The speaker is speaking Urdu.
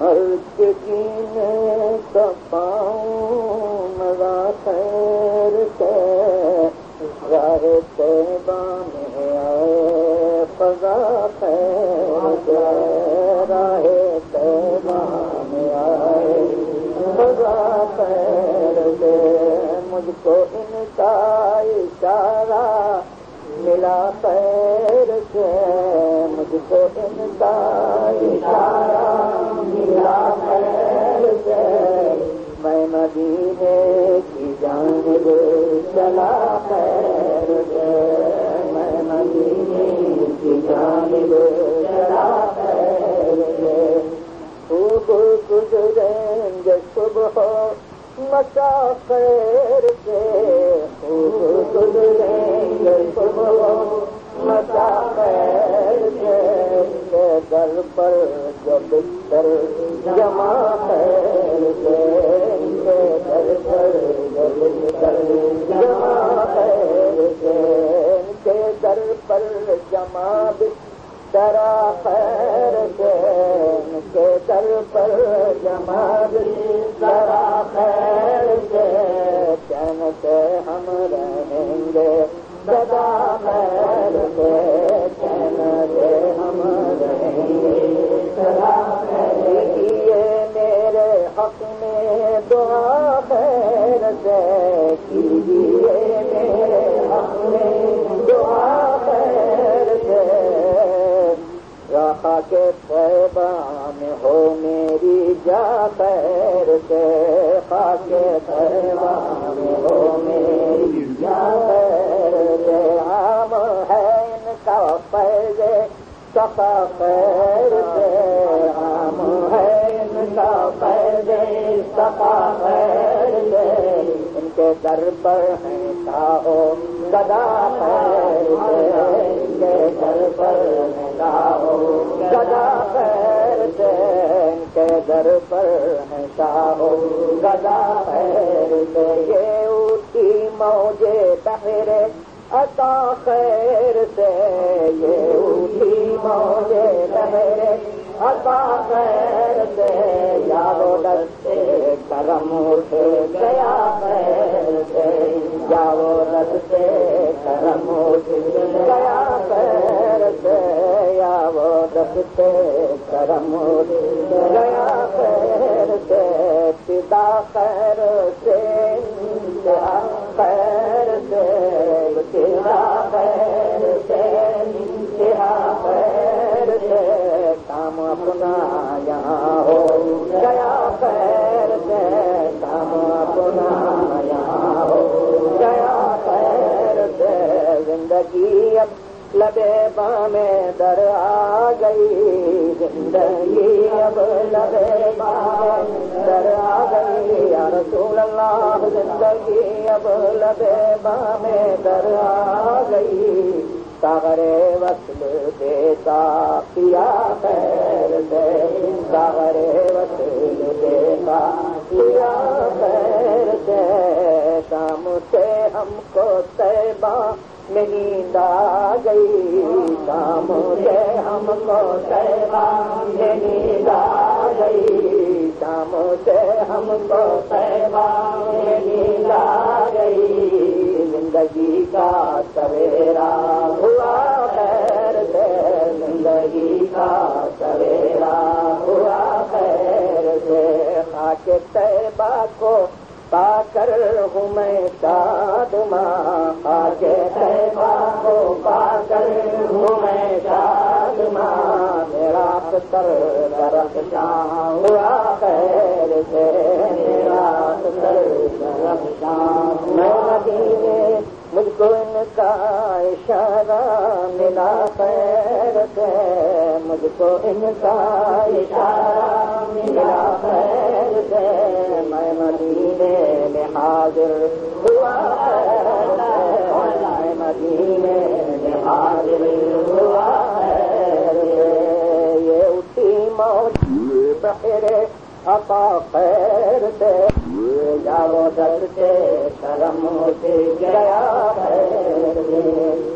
ہر کے جینے کا مزا خیر سے راہ طیبہ میں آئے فضا خیر سے راہ طیبہ میں آئے فضا خیر سے مجھ کو ان کا اشارہ ملا خیر سے مجھ کو ان کا اشارہ مدینے کی جانب چلا خیر سے، میں مدینے کی جانب چلا خیر سے۔ خوب گزریں گے صبح مسا خیر سے۔ خوب گزریں گے صبح مسا خیر سے۔ در پر جو بستر جمع خیر سے۔ در پر جو بستر جمع خیر سے کے در پر جمع بستر خیر سے سے ہم رہیں گے سدا خیر سے چین سے ہم رہیں گے سدا خیر کیے میرے حق میں دعا کے پیبا میں ہو میری جا خیر سے خاک پیبا ہو میری جا خیر سے عام ہے ان کا فیض سفا خیر سے عام ہے ان کا فیض سفا کے در پر ہیں کاہو گدا خیر کے در پر ہیں کاہو گدا خیر سے کے در پر ہیں کاہو گدا خیر سے یہ اٹھی موجے بہرے عطا خیر سے یہ اٹھی موجے بہرے عطا خیر سے یارو دستے کرم اٹھ گیا خیر سے یارو دستے کرم اٹھ گیا خیر سے یارو دستے کرم اٹھ گیا خیر سے پتا خیر سے انتہا خیر سے پتا خیر سے زندگی اب لبے بام در آ گئی۔ زندگی اب لبے بام در آ گئی۔ یا رسول اللہ، زندگی اب لبے بام در آ گئی۔ ساغرے وصل دیتا پیا خیر دے ساغرے وصل ہم کو تیبہ نیند آ گئی۔ شام سے ہم کو تیبہ میں نیند آ گئی۔ شام سے ہم کو تیبہ میں نیند آ گئی۔ زندگی کا سویرا ہوا، خیر سے۔ زندگی کا سویرا ہوا، خیر سے۔ خاک طیبہ کو پا کر ہوں میں شاد ماں خاک طیبہ کو پا کر ہوں میں شاد میرا پتر درخت شام ہوا، خیر سے میرا پتر درخت شام میں مدینے مجھ کو ان کا اشارہ ملا، خیر سے مجھ کو ان کا اشارہ ملا خیر سے، میں مدینے میں حاضر ہوا۔ میں مدینے میں حاضر ہوا۔ یہ اٹھی موت بخیرے عطا خیر سے۔ جاؤ در سے کرم سے گیا خیر سے